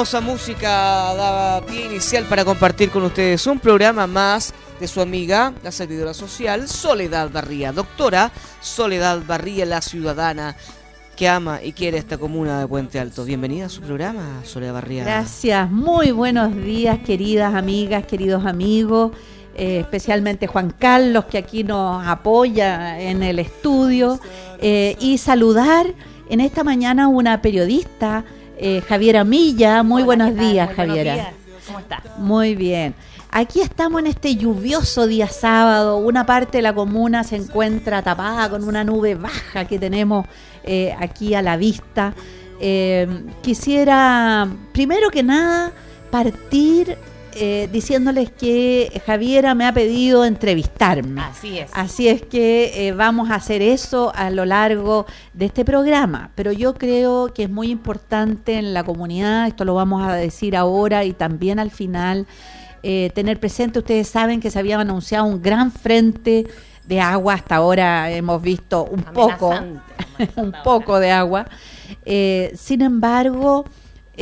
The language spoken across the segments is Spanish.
hermosa música daba pie inicial para compartir con ustedes un programa más de su amiga, la servidora social, Soledad Barría. Doctora Soledad Barría, la ciudadana que ama y quiere esta comuna de Puente Alto. Bienvenida a su programa, Soledad Barría. Gracias, muy buenos días, queridas amigas, queridos amigos. Eh, especialmente Juan Carlos, que aquí nos apoya en el estudio, eh, y saludar en esta mañana una periodista eh, Javiera Milla. Muy buenos días, Javiera. ¿Cómo está? Muy bien. Aquí estamos en este lluvioso día sábado. Una parte de la comuna se encuentra tapada con una nube baja que tenemos eh, aquí a la vista. Eh, quisiera, primero que nada, partir eh, diciéndoles que Javiera me ha pedido entrevistarme. Así es. Así es que eh, vamos a hacer eso a lo largo de este programa. Pero yo creo que es muy importante en la comunidad, esto lo vamos a decir ahora y también al final, eh, tener presente, ustedes saben que se había anunciado un gran frente de agua, hasta ahora hemos visto un poco, un poco de agua. sin embargo,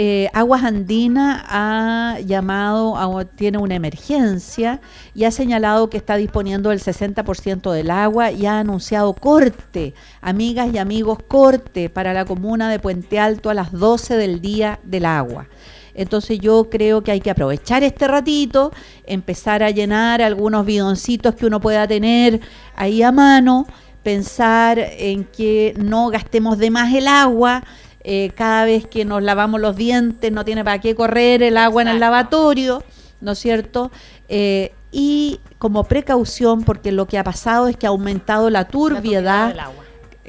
eh, Aguas Andina ha llamado, tiene una emergencia y ha señalado que está disponiendo del 60% del agua y ha anunciado corte, amigas y amigos, corte para la comuna de Puente Alto a las 12 del día del agua. Entonces yo creo que hay que aprovechar este ratito, empezar a llenar algunos bidoncitos que uno pueda tener ahí a mano, pensar en que no gastemos de más el agua, eh, cada vez que nos lavamos los dientes no tiene para qué correr el agua en el lavatorio, ¿no es cierto? Eh, y como precaución, porque lo que ha pasado es que ha aumentado la turbiedad,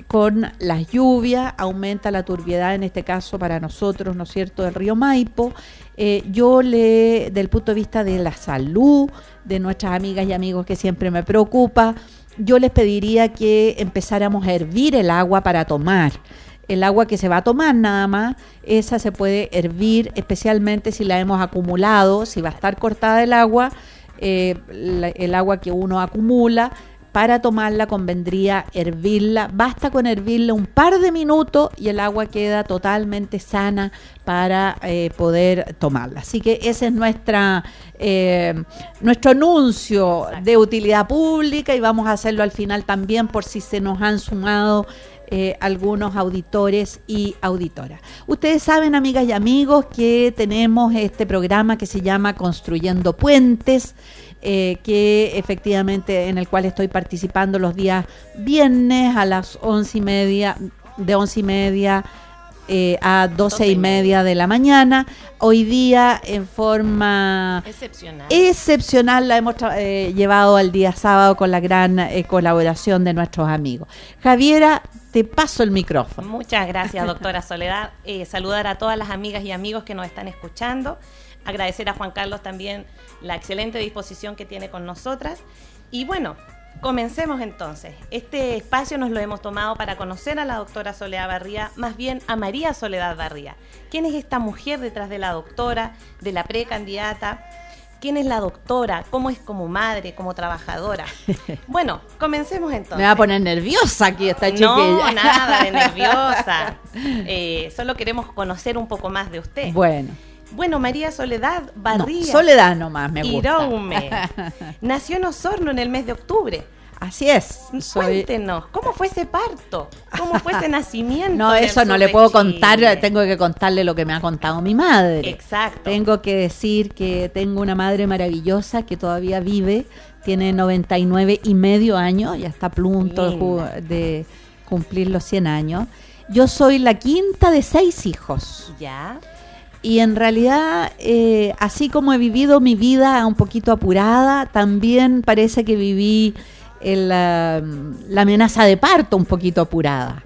con las lluvias, aumenta la turbiedad en este caso para nosotros, ¿no es cierto?, del río Maipo. Eh, yo le, del punto de vista de la salud de nuestras amigas y amigos que siempre me preocupa, yo les pediría que empezáramos a hervir el agua para tomar el agua que se va a tomar nada más, esa se puede hervir, especialmente si la hemos acumulado, si va a estar cortada el agua, eh, el agua que uno acumula, para tomarla convendría hervirla. Basta con hervirla un par de minutos y el agua queda totalmente sana para eh, poder tomarla. Así que ese es nuestra eh, nuestro anuncio de utilidad pública y vamos a hacerlo al final también por si se nos han sumado eh, algunos auditores y auditoras. Ustedes saben, amigas y amigos, que tenemos este programa que se llama Construyendo Puentes. Eh, que efectivamente en el cual estoy participando los días viernes a las once y media, de once y media eh, a doce y media de la mañana. Hoy día en forma excepcional, excepcional la hemos llevado al día sábado con la gran colaboración de nuestros amigos. Javiera, te paso el micrófono. Muchas gracias, doctora Soledad. Eh, saludar a todas las amigas y amigos que nos están escuchando. Agradecer a Juan Carlos también la excelente disposición que tiene con nosotras. Y bueno, comencemos entonces. Este espacio nos lo hemos tomado para conocer a la doctora Soledad Barría, más bien a María Soledad Barría. ¿Quién es esta mujer detrás de la doctora, de la precandidata? quién es la doctora, cómo es como madre, como trabajadora. Bueno, comencemos entonces. Me va a poner nerviosa aquí esta chiquilla. No, nada de nerviosa. Eh, solo queremos conocer un poco más de usted. Bueno. Bueno, María Soledad Barría. No, Soledad nomás me gusta. Iraume. Nació en Osorno en el mes de octubre. Así es. Cuéntenos, ¿cómo fue ese parto? ¿Cómo fue ese nacimiento? no, eso no le puedo contar, tengo que contarle lo que me ha contado mi madre. Exacto. Tengo que decir que tengo una madre maravillosa que todavía vive, tiene 99 y medio años, ya está a punto de, cumplir los 100 años. Yo soy la quinta de seis hijos. Ya. Y en realidad, eh, así como he vivido mi vida un poquito apurada, también parece que viví la, amenaza de parto un poquito apurada.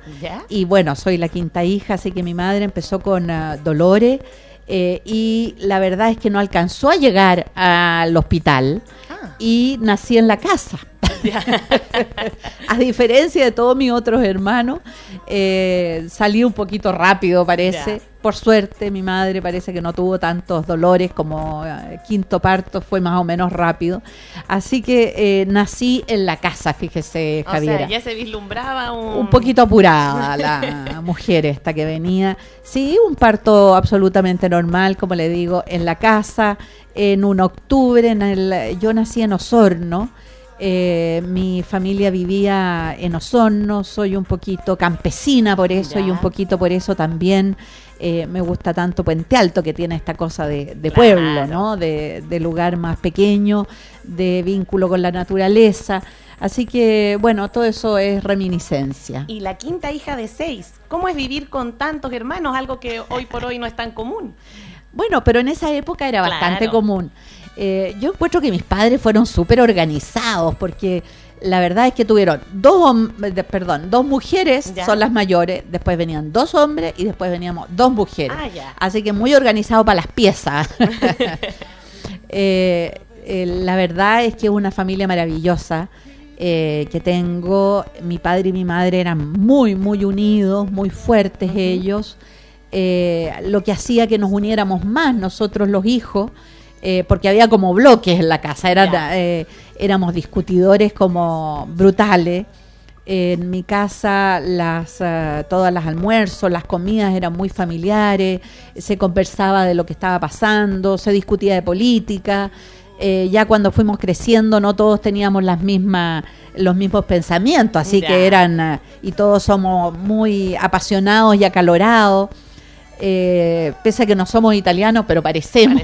Y bueno, soy la quinta hija, así que mi madre empezó con uh, dolores eh, y la verdad es que no alcanzó a llegar al hospital ah. y nací en la casa. a diferencia de todos mis otros hermanos, eh, salí un poquito rápido, parece. Por suerte, mi madre parece que no tuvo tantos dolores como eh, quinto parto, fue más o menos rápido. Así que eh, nací en la casa, fíjese, Javier. O sea, ya se vislumbraba un... Un poquito apurada la mujer esta que venía. Sí, un parto absolutamente normal, como le digo, en la casa, en un octubre, en el, yo nací en Osorno, eh, mi familia vivía en Osorno, soy un poquito campesina por eso y un poquito por eso también eh, me gusta tanto Puente Alto, que tiene esta cosa de, pueblo, ¿no? De, lugar más pequeño, de vínculo con la naturaleza. Así que, bueno, todo eso es reminiscencia. Y la quinta hija de seis, ¿cómo es vivir con tantos hermanos? Algo que hoy por hoy no es tan común. Bueno, pero en esa época era bastante común. Eh, yo encuentro que mis padres fueron súper organizados porque la verdad es que tuvieron dos, perdón, dos mujeres, son las mayores, después venían dos hombres y después veníamos dos mujeres. Ah, Así que muy organizado para las piezas. Eh, eh, la verdad es que es una familia maravillosa que tengo. Mi padre y mi madre eran muy, muy unidos, muy fuertes ellos. lo que hacía que nos uniéramos más nosotros los hijos eh, porque había como bloques en la casa, Era, eh, éramos discutidores como brutales. en mi casa las uh, todas las almuerzos, las comidas eran muy familiares, se conversaba de lo que estaba pasando, se discutía de política. Eh, ya cuando fuimos creciendo no todos teníamos las mismas los mismos pensamientos, así que eran y todos somos muy apasionados y acalorados. Eh, pese a que no somos italianos, pero parecemos.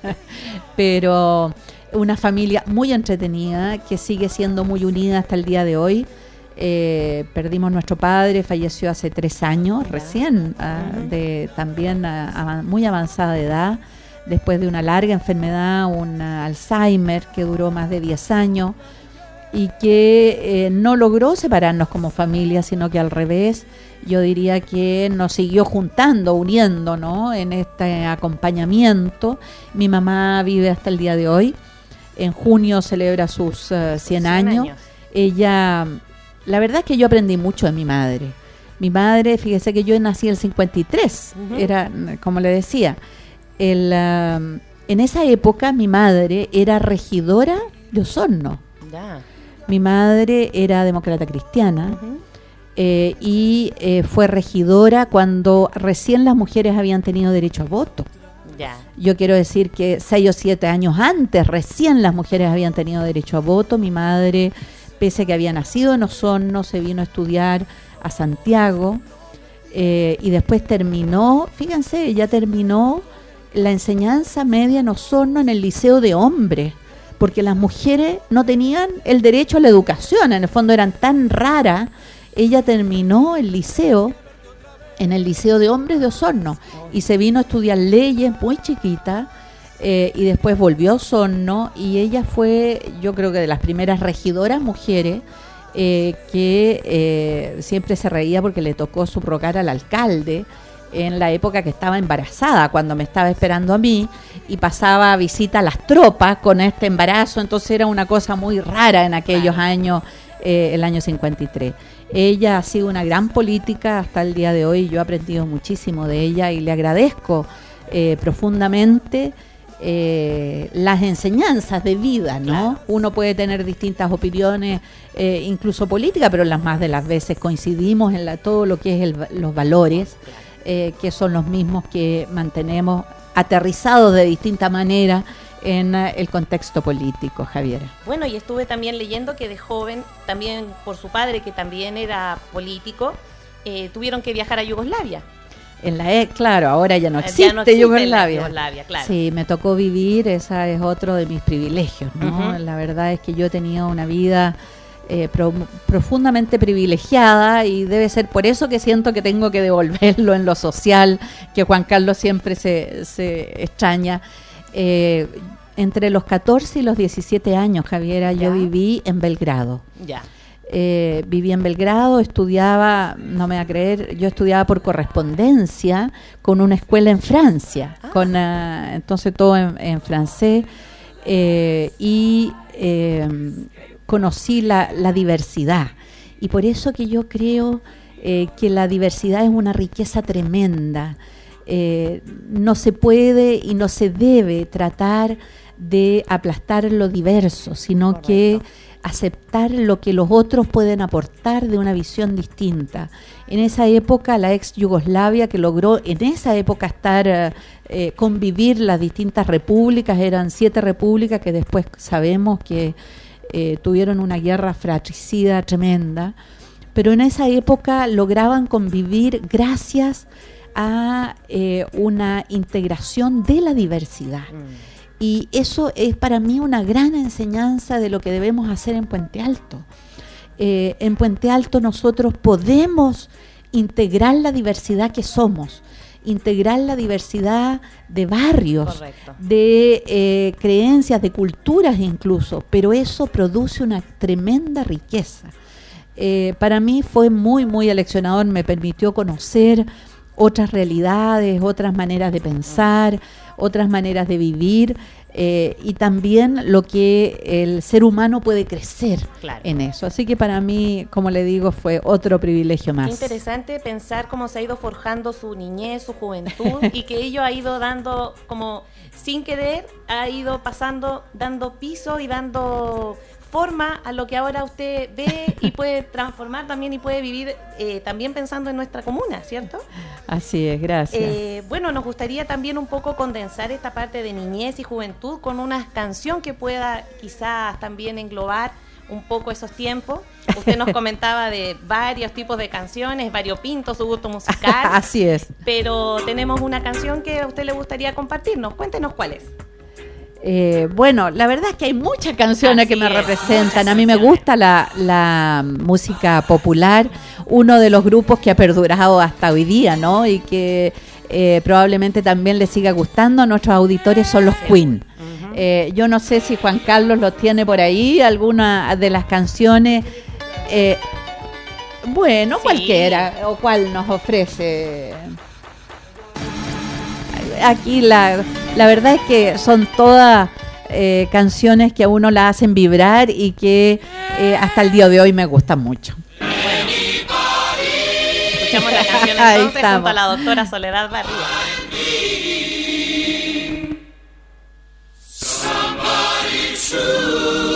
pero una familia muy entretenida que sigue siendo muy unida hasta el día de hoy. Eh, perdimos nuestro padre, falleció hace tres años recién, ah, de también ah, muy avanzada edad, después de una larga enfermedad, un Alzheimer que duró más de 10 años y que eh, no logró separarnos como familia, sino que al revés yo diría que nos siguió juntando, uniendo, ¿no? En este acompañamiento. Mi mamá vive hasta el día de hoy. En junio celebra sus 100, eh, años. Ella, la verdad es que yo aprendí mucho de mi madre. Mi madre, fíjese que yo nací en el 53, era, como le decía, el, um, en esa época mi madre era regidora de Osorno. Mi madre era demócrata cristiana. Eh, y eh, fue regidora cuando recién las mujeres habían tenido derecho a voto. Yo quiero decir que seis o siete años antes, recién las mujeres habían tenido derecho a voto. Mi madre, pese a que había nacido en Osorno, se vino a estudiar a Santiago eh, y después terminó, fíjense, ella terminó la enseñanza media en Osorno en el Liceo de Hombres porque las mujeres no tenían el derecho a la educación, en el fondo eran tan raras ella terminó el liceo en el Liceo de Hombres de Osorno y se vino a estudiar leyes muy chiquita eh, y después volvió a Osorno y ella fue, yo creo que de las primeras regidoras mujeres eh, que eh, siempre se reía porque le tocó subrogar al alcalde en la época que estaba embarazada, cuando me estaba esperando a mí, y pasaba a visita a las tropas con este embarazo, entonces era una cosa muy rara en aquellos años, el año 53. Ella ha sido una gran política hasta el día de hoy, yo he aprendido muchísimo de ella y le agradezco eh, profundamente eh, las enseñanzas de vida, ¿no? Uno puede tener distintas opiniones, eh, incluso políticas, pero las más de las veces coincidimos en la, todo lo que es los valores, eh, que son los mismos que mantenemos aterrizados de distinta manera en el contexto político, Javier. Bueno, y estuve también leyendo que de joven, también por su padre, que también era político, tuvieron que viajar a Yugoslavia. En la e, claro, ahora ya no existe, Yugoslavia. Sí, me tocó vivir, esa es otro de mis privilegios, ¿no? La verdad es que yo he tenido una vida eh, profundamente privilegiada y debe ser por eso que siento que tengo que devolverlo en lo social, que Juan Carlos siempre se, se extraña. Eh, entre los 14 y los 17 años, Javiera, yo viví en Belgrado. Ya. Eh, vivía en Belgrado, estudiaba, no me va a creer, yo estudiaba por correspondencia con una escuela en Francia, ah. con ah, entonces todo en, francés, eh, y conocí la, diversidad. Y por eso que yo creo eh, que la diversidad es una riqueza tremenda. No se puede y no se debe tratar de aplastar lo diverso, sino que aceptar lo que los otros pueden aportar de una visión distinta. En esa época, la ex Yugoslavia, que logró en esa época estar, eh, eh, convivir las distintas repúblicas, eran siete repúblicas que después sabemos que eh, tuvieron una guerra fratricida tremenda, pero en esa época lograban convivir gracias a una integración de la diversidad. Mm. Y eso es para mí una gran enseñanza de lo que debemos hacer en Puente Alto. Eh, en Puente Alto nosotros podemos integrar la diversidad que somos, integrar la diversidad de barrios, de eh, creencias, de culturas incluso, pero eso produce una tremenda riqueza. Eh, para mí fue muy, muy aleccionador, me permitió conocer otras realidades, otras maneras de pensar, otras maneras de vivir eh, y también lo que el ser humano puede crecer en eso. Así que para mí, como le digo, fue otro privilegio más. Qué interesante pensar cómo se ha ido forjando su niñez, su juventud y que ello ha ido dando como sin querer, ha ido pasando, dando piso y dando forma a lo que ahora usted ve y puede transformar también y puede vivir eh, también pensando en nuestra comuna, ¿cierto? Así es, gracias. Eh, bueno, nos gustaría también un poco condensar esta parte de niñez y juventud con una canción que pueda quizás también englobar un poco esos tiempos. Usted nos comentaba de varios tipos de canciones, variopinto su gusto musical. Así es. Pero tenemos una canción que a usted le gustaría compartirnos. Cuéntenos cuál es. Eh, bueno, la verdad es que hay muchas canciones que me representan. A mí me gusta la, música popular, uno de los grupos que ha perdurado hasta hoy día, ¿no? Y que eh, probablemente también le siga gustando a nuestros auditores son los Queen. Eh, yo no sé si Juan Carlos los tiene por ahí, alguna de las canciones. bueno, cualquiera, o cuál nos ofrece aquí la, la verdad es que son todas eh, canciones que a uno la hacen vibrar y que eh, hasta el día de hoy me gustan mucho. Escuchamos la canción entonces junto a la doctora Soledad Barría. what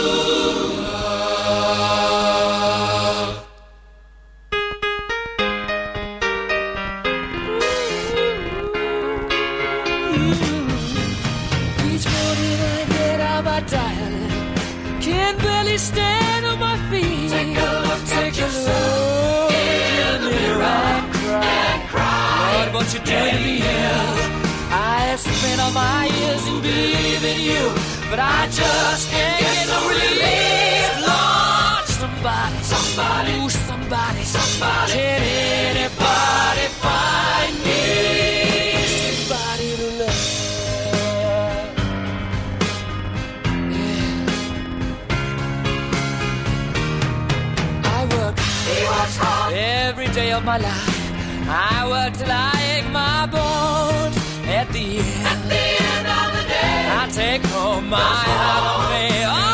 spent all my years in you, but I just can't get no relief. Lord, somebody, somebody, ooh, somebody, somebody, can anybody find me somebody to love? Yeah. I work, he works hard every day of my life. I work till I ache my bones. At the end, take home my holiday. Oh,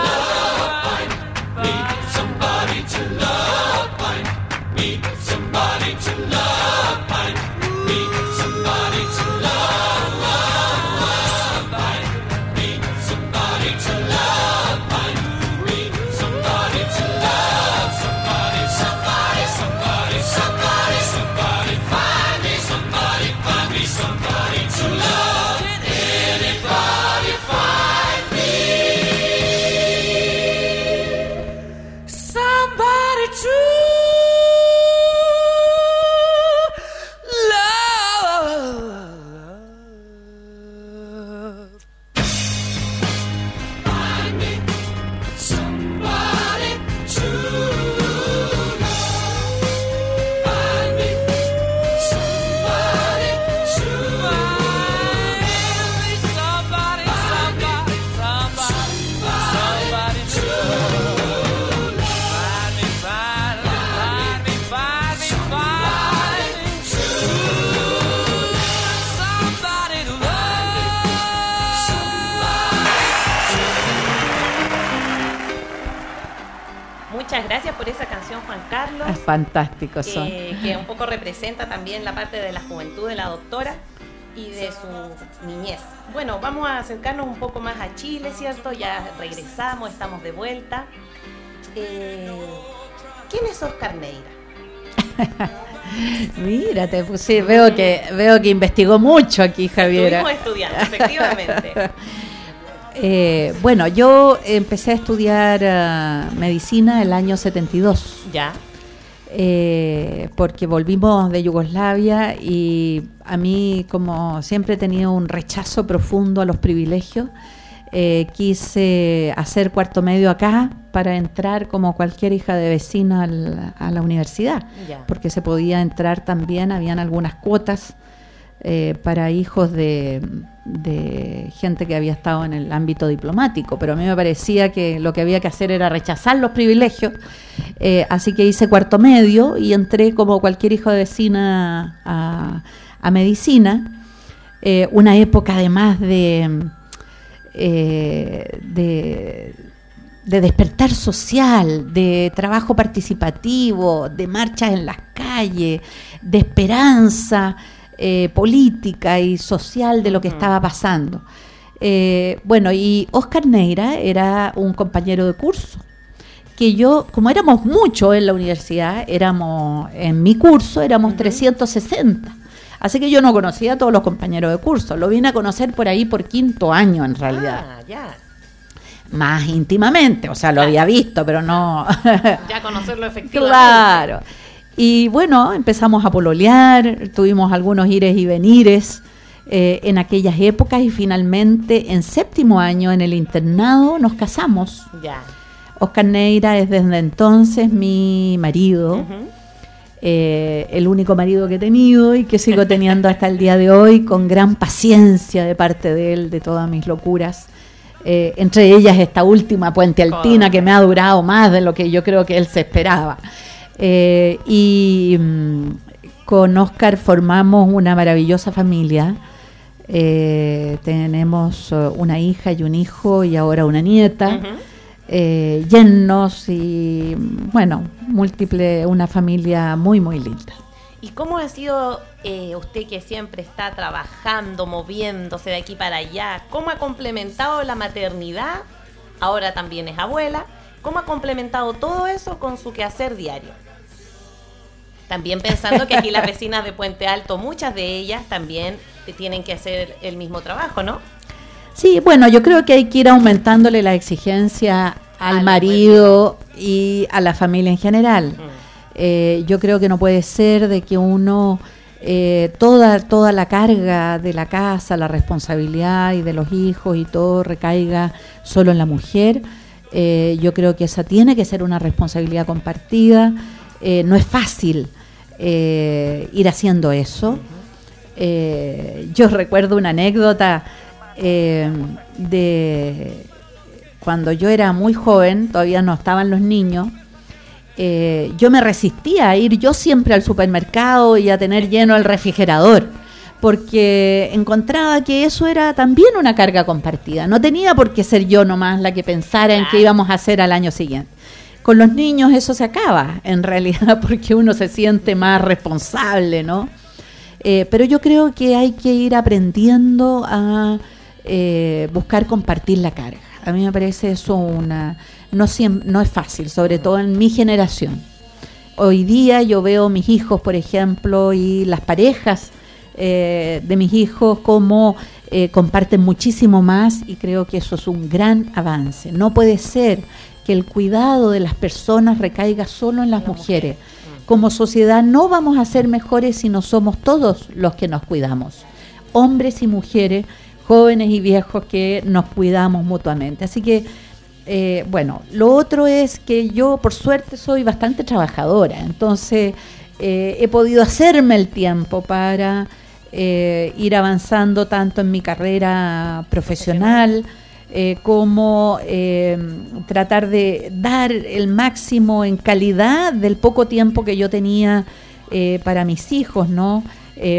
Carlos. Es fantástico son. que, que un poco representa también la parte de la juventud de la doctora y de su niñez. Bueno, vamos a acercarnos un poco más a Chile, ¿cierto? Ya regresamos, estamos de vuelta. Eh, ¿Quién es Oscar Neira? Mira, te puse, veo que veo que investigó mucho aquí, Javiera. Estuvimos estudiando, efectivamente. Eh, bueno, yo empecé a estudiar ah, medicina el año 72. Ya. Eh, porque volvimos de Yugoslavia y a mí, como siempre he tenido un rechazo profundo a los privilegios, eh, quise hacer cuarto medio acá para entrar como cualquier hija de vecina al- a la universidad, porque se podía entrar también, habían algunas cuotas eh, para hijos de, gente que había estado en el ámbito diplomático, pero a mí me parecía que lo que había que hacer era rechazar los privilegios, eh, así que hice cuarto medio y entré como cualquier hijo de vecina a, medicina, Eh, una época además de, de de despertar social, de trabajo participativo, de marchas en las calles, de esperanza eh, política y social de lo que estaba pasando. Eh, bueno, y Oscar Neira era un compañero de curso, que yo, como éramos muchos en la universidad, éramos, en mi curso éramos 360. Así que yo no conocía a todos los compañeros de curso, lo vine a conocer por ahí por quinto año en realidad Ah, ya. más íntimamente, o sea, lo había visto, pero no. Ya conocerlo efectivamente. claro. Y bueno, empezamos a pololear, tuvimos algunos ires y venires eh, en aquellas épocas y finalmente en séptimo año en el internado nos casamos. Ya. Oscar Neira es desde entonces mi marido, eh, el único marido que he tenido y que sigo teniendo hasta el día de hoy con gran paciencia de parte de él, de todas mis locuras. Eh, entre ellas esta última Puente Altina que me ha durado más de lo que yo creo que él se esperaba. Eh, y mm, con Oscar formamos una maravillosa familia. Eh, tenemos uh, una hija y un hijo y ahora una nieta. eh, yernos y bueno, múltiple, una familia muy, muy linda. ¿Y cómo ha sido eh, usted que siempre está trabajando, moviéndose de aquí para allá? ¿Cómo ha complementado la maternidad? Ahora también es abuela. ¿Cómo ha complementado todo eso con su quehacer diario? También pensando que aquí las vecinas de Puente Alto, muchas de ellas también tienen que hacer el mismo trabajo, ¿no? Sí, bueno, yo creo que hay que ir aumentándole la exigencia al marido y a la familia en general. Mm. Eh, yo creo que no puede ser de que uno eh, toda toda la carga de la casa, la responsabilidad y de los hijos y todo recaiga solo en la mujer. Eh, yo creo que esa tiene que ser una responsabilidad compartida. Eh, no es fácil eh, ir haciendo eso. Yo recuerdo una anécdota de cuando yo era muy joven, todavía no estaban los niños. yo me resistía a ir yo siempre al supermercado y a tener lleno el refrigerador, porque encontraba que eso era también una carga compartida. No tenía por qué ser yo nomás la que pensara en qué íbamos a hacer al año siguiente. Con los niños eso se acaba, en realidad, porque uno se siente más responsable, ¿no? Eh, pero yo creo que hay que ir aprendiendo a eh, buscar compartir la carga. A mí me parece eso una no no es fácil, sobre todo en mi generación. Hoy día yo veo mis hijos, por ejemplo, y las parejas eh, de mis hijos como eh, comparten muchísimo más y creo que eso es un gran avance. No puede ser que el cuidado de las personas recaiga solo en las mujeres. Como sociedad no vamos a ser mejores si no somos todos los que nos cuidamos, hombres y mujeres, jóvenes y viejos que nos cuidamos mutuamente. Así que, eh, bueno, lo otro es que yo por suerte soy bastante trabajadora, entonces eh, he podido hacerme el tiempo para eh, ir avanzando tanto en mi carrera profesional, eh, como eh, tratar de dar el máximo en calidad del poco tiempo que yo tenía eh, para mis hijos, ¿no?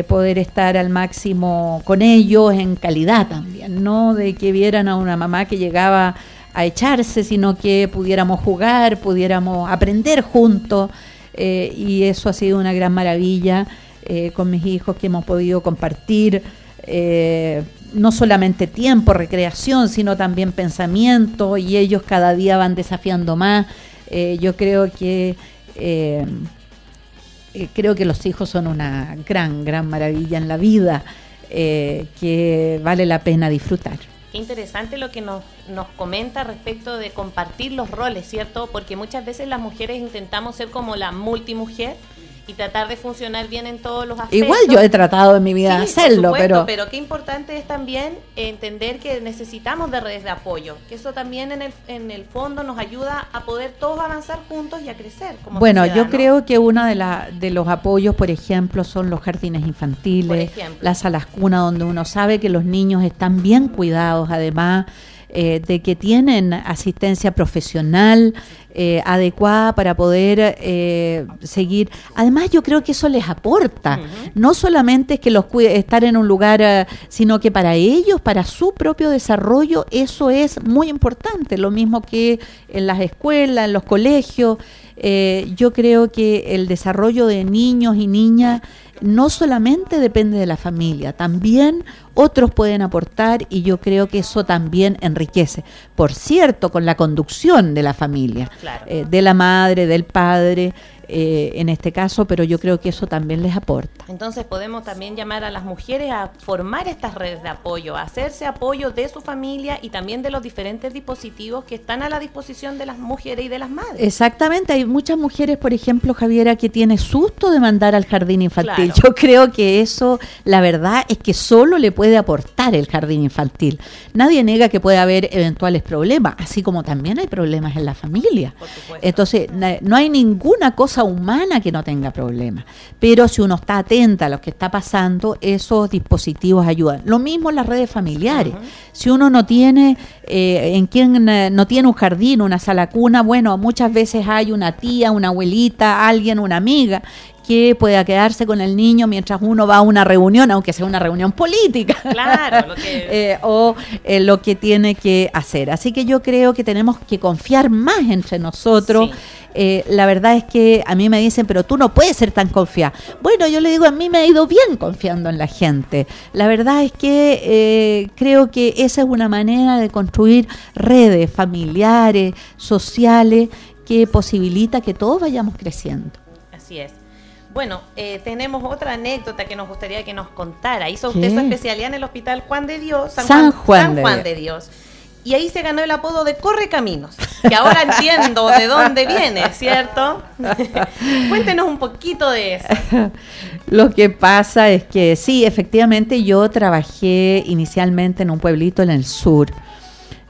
Poder estar al máximo con ellos en calidad también, no de que vieran a una mamá que llegaba a echarse, sino que pudiéramos jugar, pudiéramos aprender juntos, y eso ha sido una gran maravilla eh, con mis hijos que hemos podido compartir eh, no solamente tiempo, recreación, sino también pensamiento y ellos cada día van desafiando más. Eh, yo creo que eh, creo que los hijos son una gran, gran maravilla en la vida que vale la pena disfrutar. Qué interesante lo que nos, nos comenta respecto de compartir los roles, ¿cierto? Porque muchas veces las mujeres intentamos ser como la multimujer y tratar de funcionar bien en todos los aspectos. Igual yo he tratado en mi vida de Sí, por hacerlo, supuesto, pero qué importante es también entender que necesitamos de redes de apoyo, que eso también en el, en el fondo nos ayuda a poder todos avanzar juntos y a crecer. Como Bueno, sociedad, yo ¿no? creo que uno de, la, de los apoyos, por ejemplo, son los jardines infantiles, las salas cuna, donde uno sabe que los niños están bien cuidados, además eh, de que tienen asistencia profesional eh, adecuada para poder eh, seguir. Además, yo creo que eso les aporta. No solamente es que los cuide, estar en un lugar, eh, sino que para ellos, para su propio desarrollo, eso es muy importante. Lo mismo que en las escuelas, en los colegios. Eh, yo creo que el desarrollo de niños y niñas no solamente depende de la familia, también otros pueden aportar y yo creo que eso también enriquece. Por cierto, con la conducción de la familia, Claro. eh, de la madre, del padre, eh, en este caso, pero yo creo que eso también les aporta. Entonces podemos también llamar a las mujeres a formar estas redes de apoyo, a hacerse apoyo de su familia y también de los diferentes dispositivos que están a la disposición de las mujeres y de las madres. Exactamente, hay muchas mujeres, por ejemplo, Javiera, que tiene susto de mandar al jardín infantil. Claro. Yo creo que eso, la verdad, es que solo le puede aportar el jardín infantil. Nadie niega que puede haber eventuales problemas, así como también hay problemas en la familia. Entonces, no hay ninguna cosa humana que no tenga problemas. Pero si uno está atenta a lo que está pasando, esos dispositivos ayudan. Lo mismo en las redes familiares. Si uno no tiene eh, en quien eh, no tiene un jardín, una sala cuna, bueno, muchas veces hay una tía, una abuelita, alguien, una amiga que pueda quedarse con el niño mientras uno va a una reunión, aunque sea una reunión política. Claro, lo que- Eh, o eh, lo que tiene que hacer. Así que yo creo que tenemos que confiar más entre nosotros. Sí. Eh, la verdad es que a mí me dicen, pero tú no puedes ser tan confiada. Bueno, yo le digo, a mí me ha ido bien confiando en la gente. La verdad es que creo que esa es una manera de construir redes familiares, sociales, que posibilita que todos vayamos creciendo. Así es. Bueno, eh, tenemos otra anécdota que nos gustaría que nos contara. Hizo usted ¿Qué? su especialidad en el Hospital Juan de Dios, San Juan San de Juan Dios. de Dios. Y ahí se ganó el apodo de Corre Caminos, que ahora entiendo de dónde viene, ¿cierto? Cuéntenos un poquito de eso. Lo que pasa es que sí, efectivamente yo trabajé inicialmente en un pueblito en el sur,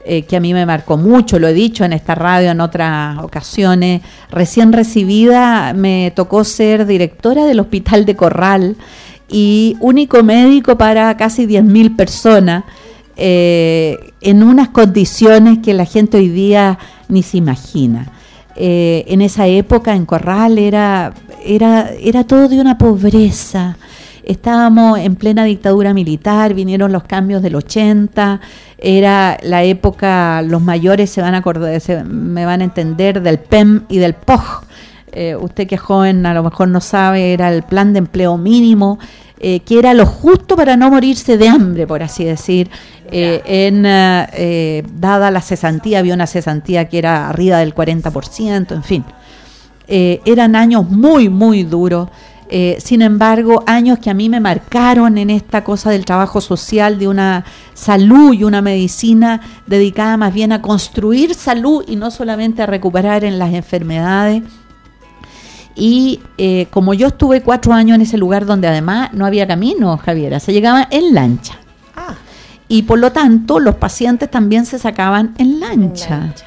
eh, que a mí me marcó mucho, lo he dicho en esta radio en otras ocasiones. Recién recibida me tocó ser directora del Hospital de Corral y único médico para casi 10.000 personas. eh, en unas condiciones que la gente hoy día ni se imagina. Eh, en esa época en Corral era, era, era todo de una pobreza. Estábamos en plena dictadura militar, vinieron los cambios del 80, era la época, los mayores se van a acordar, se- me van a entender del PEM y del POG. Eh, usted que es joven a lo mejor no sabe, era el plan de empleo mínimo, eh, que era lo justo para no morirse de hambre, por así decir. Eh, en, dada la cesantía, había una cesantía que era arriba del 40%, en fin. Eran años muy, muy duros. Eh, sin embargo, años que a mí me marcaron en esta cosa del trabajo social, de una salud y una medicina dedicada más bien a construir salud y no solamente a recuperar en las enfermedades. Y eh, como yo estuve cuatro años en ese lugar donde además no había camino, Javiera, se llegaba en lancha. Ah, Y por lo tanto, los pacientes también se sacaban en lancha. lancha.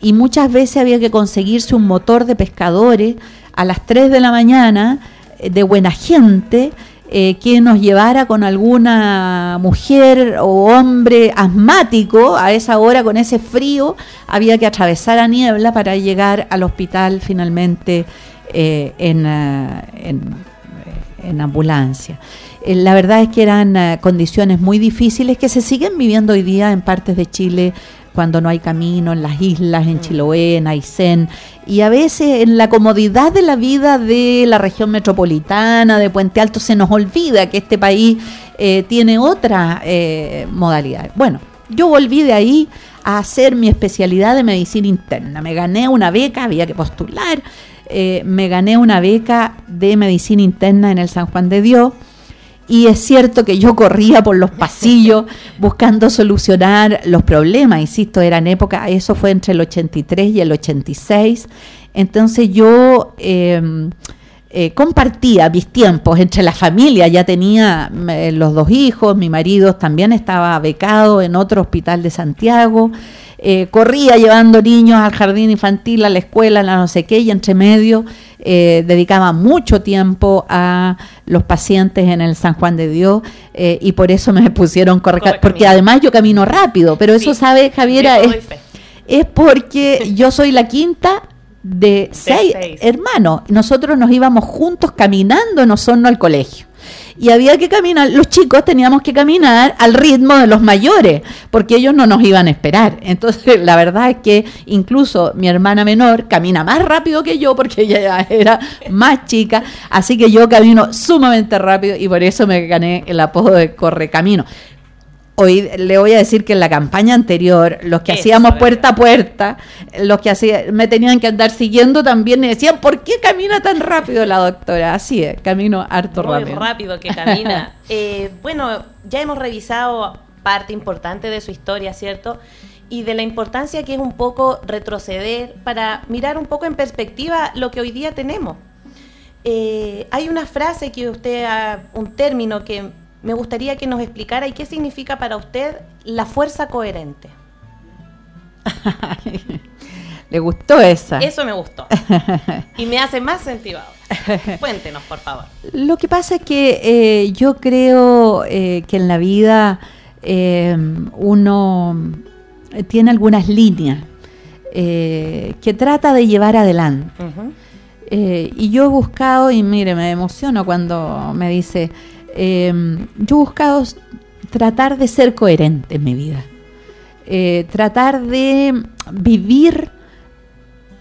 Y muchas veces había que conseguirse un motor de pescadores a las 3 de la mañana de buena gente eh, que nos llevara con alguna mujer o hombre asmático a esa hora con ese frío. Había que atravesar a niebla para llegar al hospital finalmente eh, en, ah, en, eh, en ambulancia. Eh, La verdad es que eran eh, condiciones muy difíciles que se siguen viviendo hoy día en partes de Chile cuando no hay camino, en las islas, en Chiloé, en Aysén, y a veces en la comodidad de la vida de la región metropolitana, de Puente Alto, se nos olvida que este país eh, tiene otra eh, modalidad. Bueno, yo volví de ahí a hacer mi especialidad de medicina interna. Me gané una beca, había que postular, eh, me gané una beca de medicina interna en el San Juan de Dios. Y es cierto que yo corría por los pasillos buscando solucionar los problemas, insisto, eran época, eso fue entre el 83 y el 86. Entonces yo eh, eh, compartía mis tiempos entre la familia, ya tenía eh, los dos hijos, mi marido también estaba becado en otro hospital de Santiago. Eh, corría llevando niños al jardín infantil, a la escuela, a la no sé qué, y entre medio eh, dedicaba mucho tiempo a los pacientes en el San Juan de Dios eh, y por eso me pusieron Correcamino. porque además yo camino rápido, pero eso Sí, sabe Javiera es, porque yo soy la quinta de seis, seis. hermanos. Nosotros nos íbamos juntos caminando en Osorno al colegio. Y había que caminar, los chicos teníamos que caminar al ritmo de los mayores, porque ellos no nos iban a esperar. Entonces, la verdad es que incluso mi hermana menor camina más rápido que yo, porque ella ya era más chica, así que yo camino sumamente rápido y por eso me gané el apodo de Correcamino. Hoy le voy a decir que en la campaña anterior, los que Eso, hacíamos puerta a puerta, los que hacían, me tenían que andar siguiendo también y decían, ¿por qué camina tan rápido la doctora? Así es, camino harto Muy rápido. rápido que camina. Eh, bueno, ya hemos revisado parte importante de su historia, ¿cierto? Y de la importancia que es un poco retroceder para mirar un poco en perspectiva lo que hoy día tenemos. Eh, hay una frase que usted, ha- un término que me gustaría que nos explicara y qué significa para usted la fuerza coherente. Le ¿Le gustó esa? Eso me gustó. y me hace más sentido ahora. Cuéntenos, por favor. Lo que pasa es que eh, yo creo eh, que en la vida eh, uno tiene algunas líneas que trata de llevar adelante. Y yo he buscado, y mire, me emociono cuando me dice, eh, yo he buscado tratar de ser coherente en mi vida, Eh, tratar de vivir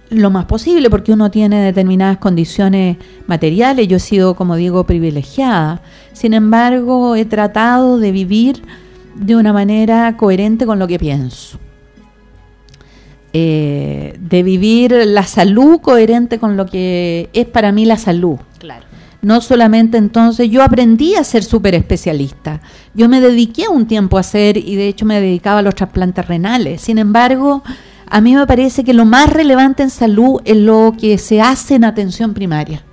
lo más posible, porque uno tiene determinadas condiciones materiales, yo he sido, como digo, privilegiada, sin embargo, he tratado de vivir de una manera coherente con lo que pienso. Eh, de vivir la salud coherente con lo que es para mí la salud. No solamente entonces, yo aprendí a ser súper especialista. Yo me dediqué un tiempo a hacer, y de hecho me dedicaba a los trasplantes renales. Sin embargo, a mí me parece que lo más relevante en salud es lo que se hace en atención primaria.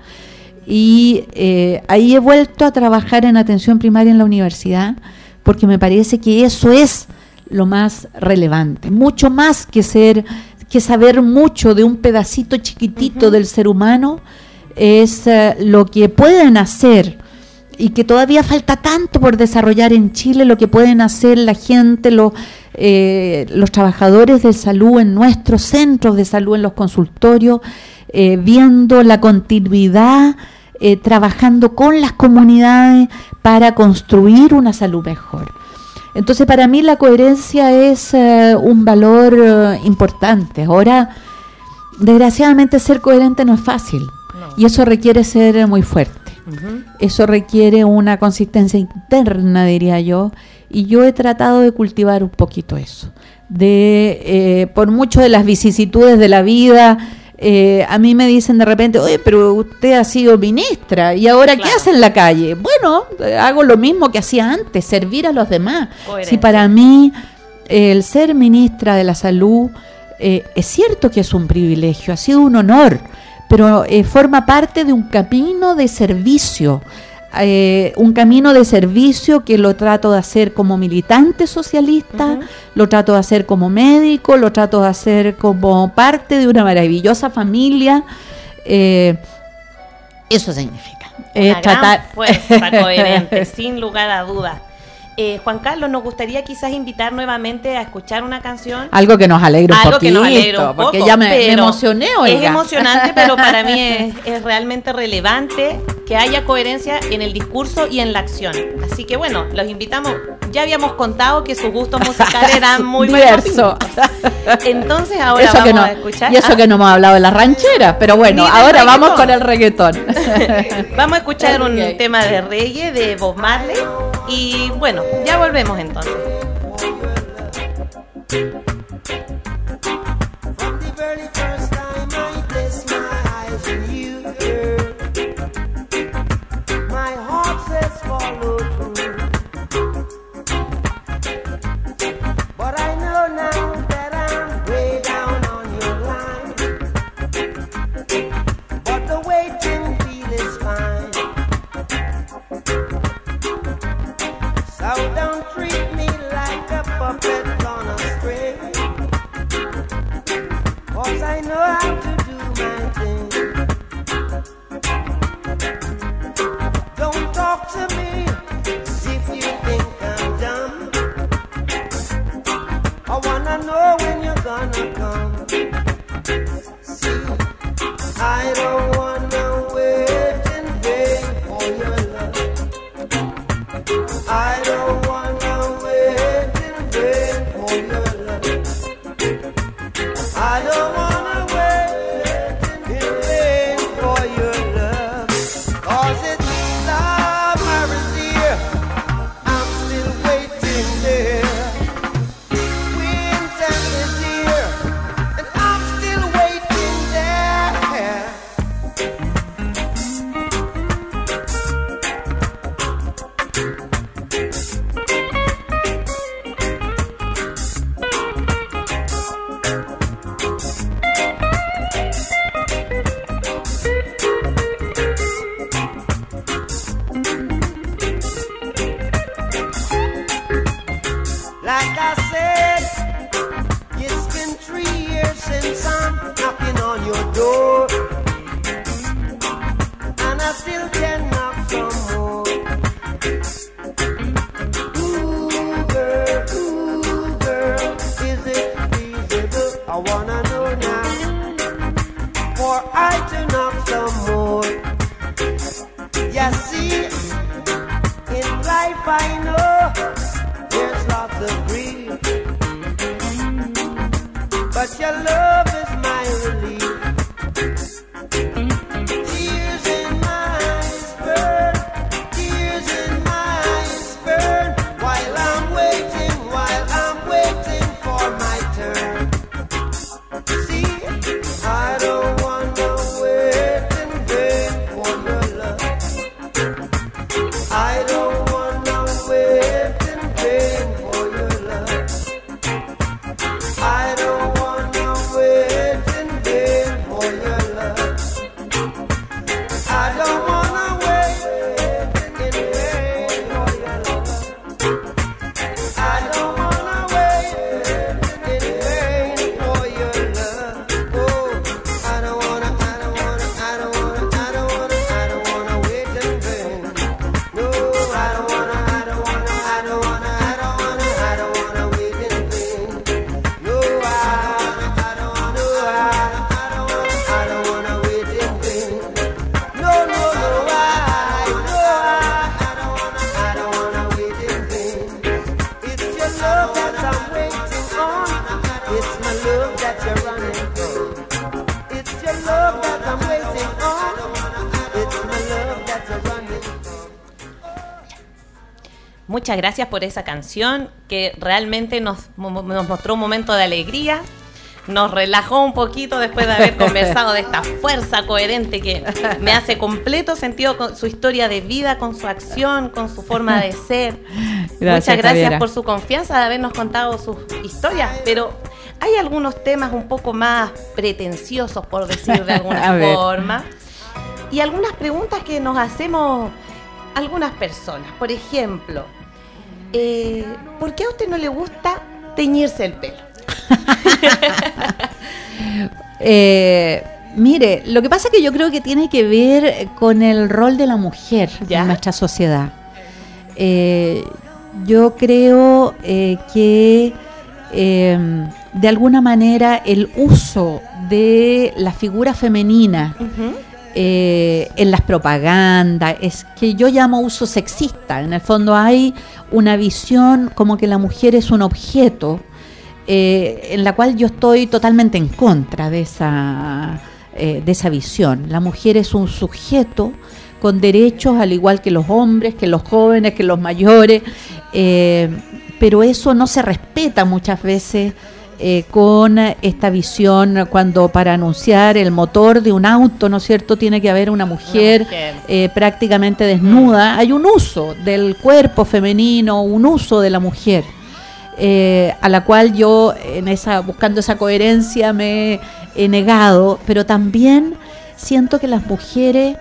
Y eh, ahí he vuelto a trabajar en atención primaria en la universidad, porque me parece que eso es lo más relevante, mucho más que ser, que saber mucho de un pedacito chiquitito del ser humano, es eh, lo que pueden hacer y que todavía falta tanto por desarrollar en Chile, lo que pueden hacer la gente, los, eh, los trabajadores de salud en nuestros centros de salud, en los consultorios, eh, viendo la continuidad, trabajando con las comunidades para construir una salud mejor. Entonces, para mí la coherencia es un valor importante. Ahora, desgraciadamente, ser coherente no es fácil. Y eso requiere ser muy fuerte. Eso requiere una consistencia interna, diría yo. Y yo he tratado de cultivar un poquito eso. De, eh, por mucho de las vicisitudes de la vida, eh, a mí me dicen de repente, oye, pero usted ha sido ministra y ahora qué hace en la calle? Bueno, eh, hago lo mismo que hacía antes, servir a los demás. Coherencia. Si para mí eh, el ser ministra de la salud eh, es cierto que es un privilegio, ha sido un honor, pero eh, forma parte de un camino de servicio, eh, un camino de servicio que lo trato de hacer como militante socialista, lo trato de hacer como médico, lo trato de hacer como parte de una maravillosa familia. eh, eso significa. Una eh, gran tratar- fuerza coherente, sin lugar a dudas. Eh, Juan Carlos, nos gustaría quizás invitar nuevamente a escuchar una canción. Algo que nos alegra un Algo poquito, que nos alegra un porque poco, ya me, emocioné, Es oiga. emocionante, pero para mí es, es realmente relevante que haya coherencia en el discurso y en la acción. Así que bueno, los invitamos. Ya habíamos contado que sus gustos musicales eran muy diverso. variopintos. Entonces ahora Eso vamos que no, a escuchar. y eso Ah, que no hemos hablado de las rancheras, pero bueno, ahora vamos con el reggaetón. Vamos a escuchar un tema de reggae de Bob Marley y bueno, ya volvemos entonces. Muchas gracias por esa canción que realmente nos, nos mostró un momento de alegría, nos relajó un poquito después de haber conversado de esta fuerza coherente que me hace completo sentido con su historia de vida, con su acción, con su forma de ser. Muchas gracias Javiera. por su confianza de habernos contado sus historias, pero hay algunos temas un poco más pretenciosos, por decir de alguna forma, y algunas preguntas que nos hacemos algunas personas. Por ejemplo, eh, ¿por qué a usted no le gusta teñirse el pelo? Eh, mire, lo que pasa es que yo creo que tiene que ver con el rol de la mujer ¿Ya? en nuestra sociedad. Eh, yo creo eh, que eh, de alguna manera el uso de la figura femenina eh, en las propagandas, es que yo llamo uso sexista. En el fondo hay una visión como que la mujer es un objeto, eh, en la cual yo estoy totalmente en contra de esa, eh, de esa visión. La mujer es un sujeto con derechos al igual que los hombres, que los jóvenes, que los mayores, pero eso no se respeta muchas veces eh, con esta visión cuando para anunciar el motor de un auto, ¿no es cierto?, tiene que haber una mujer, mujer. eh, prácticamente desnuda. Hay un uso del cuerpo femenino, un uso de la mujer. eh, a la cual yo en esa buscando esa coherencia me he negado, pero también siento que las mujeres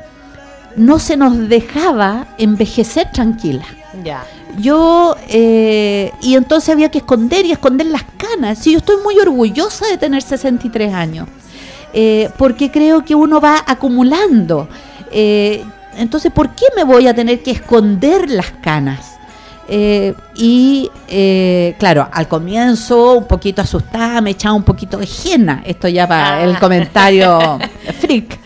no se nos dejaba envejecer tranquila. Ya. Yo, eh, y entonces había que esconder y esconder las canas. Sí, yo estoy muy orgullosa de tener 63 años, eh, porque creo que uno va acumulando. Eh, entonces, ¿por qué me voy a tener que esconder las canas? Y claro, al comienzo un poquito asustada, me echaba un poquito de jena. Esto ya para Ah. el comentario freak.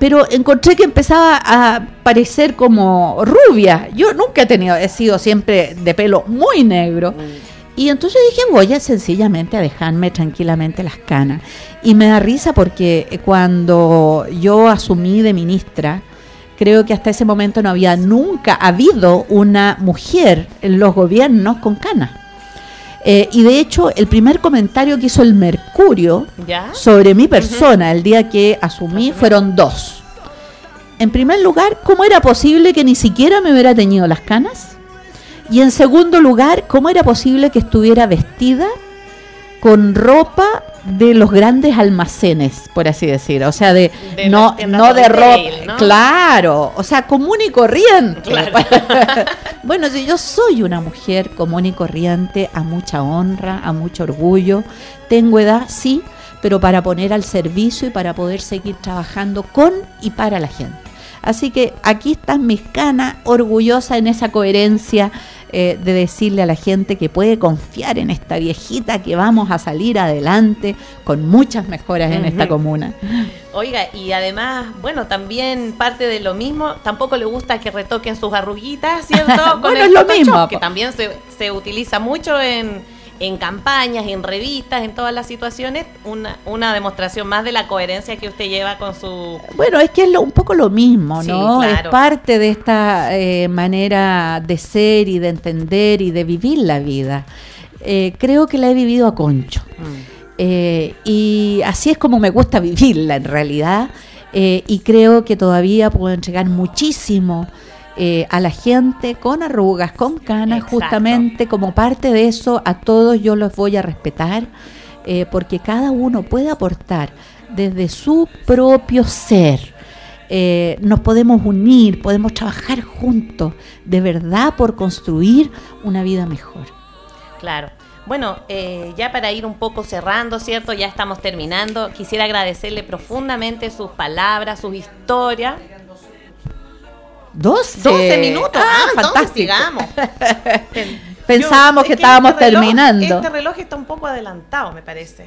Pero encontré que empezaba a parecer como rubia. Yo nunca he tenido, he sido siempre de pelo muy negro. Y entonces dije, voy a sencillamente a dejarme tranquilamente las canas. Y me da risa porque cuando yo asumí de ministra, creo que hasta ese momento no había nunca habido una mujer en los gobiernos con canas. Eh, y de hecho, el primer comentario que hizo el Mercurio ¿Ya? sobre mi persona el día que asumí fueron dos. En primer lugar, ¿cómo era posible que ni siquiera me hubiera teñido las canas? Y en segundo lugar, ¿cómo era posible que estuviera vestida con ropa de los grandes almacenes, por así decir? O sea, de, De no, no de ropa, ¿no? claro, o sea, común y corriente. Claro. bueno, yo soy una mujer común y corriente, a mucha honra, a mucho orgullo, tengo edad, sí, pero para poner al servicio y para poder seguir trabajando con y para la gente. Así que aquí están mis canas, orgullosa en esa coherencia eh, de decirle a la gente que puede confiar en esta viejita, que vamos a salir adelante con muchas mejoras en esta comuna. Oiga, y además, bueno, también parte de lo mismo, tampoco le gusta que retoquen sus arruguitas, ¿cierto? Bueno, el es lo mismo, Que también se, se utiliza mucho en, en campañas, en revistas, en todas las situaciones. Una, una demostración más de la coherencia que usted lleva con su... Bueno, es que es lo- un poco lo mismo, Sí, ¿no? Es parte de esta eh, manera de ser y de entender y de vivir la vida. Eh, creo que la he vivido a concho. Eh, y así es como me gusta vivirla en realidad. Y creo que todavía puedo entregar muchísimo eh, a la gente con arrugas, con canas, Exacto. justamente como parte de eso, a todos yo los voy a respetar, eh, porque cada uno puede aportar desde su propio ser. Eh, nos podemos unir, podemos trabajar juntos, de verdad, por construir una vida mejor. Claro. Bueno, eh, ya para ir un poco cerrando, ¿cierto? Ya estamos terminando. Quisiera agradecerle profundamente sus palabras, sus historias. 12, 12 minutos. Ah, entonces fantástico. sigamos. Pensábamos Yo- que es estábamos este reloj- terminando. Este reloj está un poco adelantado, me parece.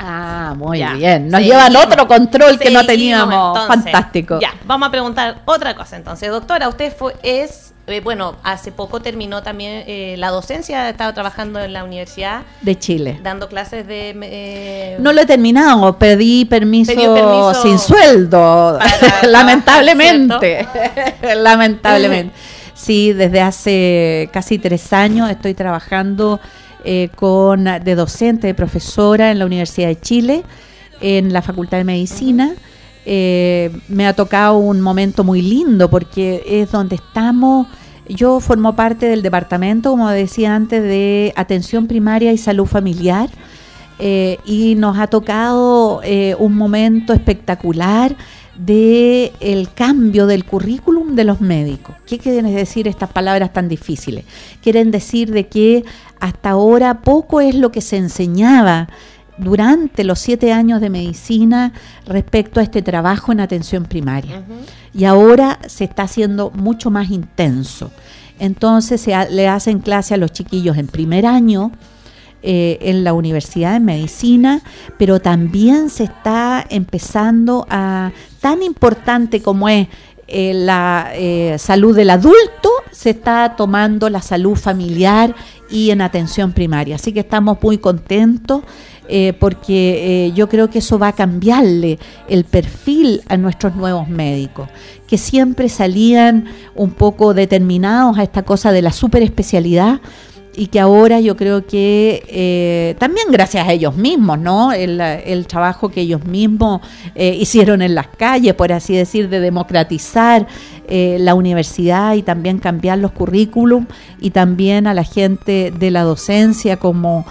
Ah, muy Ya, bien. Nos seguimos. llevan otro control que no teníamos. entonces. Fantástico. Ya, vamos a preguntar otra cosa entonces. Doctora, usted fue, es, eh, bueno, hace poco terminó también eh, la docencia, ha estado trabajando en la universidad, De Chile. dando clases de... eh, No lo he terminado, pedí permiso, sin sueldo, para lamentablemente, lamentablemente. Sí, desde hace casi tres años estoy trabajando eh, con de docente, de profesora en la Universidad de Chile, en la Facultad de Medicina. Eh, me ha tocado un momento muy lindo porque es donde estamos. Yo formo parte del departamento, como decía antes, de atención primaria y salud familiar. Eh, y nos ha tocado eh, un momento espectacular de el cambio del currículum de los médicos. ¿Qué quieren decir estas palabras tan difíciles? Quieren decir de que hasta ahora poco es lo que se enseñaba durante los siete años de medicina respecto a este trabajo en atención primaria. Y ahora se está haciendo mucho más intenso. Entonces se ha- le hacen clase a los chiquillos en primer año, eh, en la Universidad de Medicina, pero también se está empezando a, tan importante como es eh, la eh, salud del adulto, se está tomando la salud familiar y en atención primaria. Así que estamos muy contentos eh, porque eh, yo creo que eso va a cambiarle el perfil a nuestros nuevos médicos, que siempre salían un poco determinados a esta cosa de la superespecialidad y que ahora yo creo que eh, también gracias a ellos mismos, ¿no? El, trabajo que ellos mismos eh, hicieron en las calles, por así decir, de democratizar eh, la universidad y también cambiar los currículum y también a la gente de la docencia como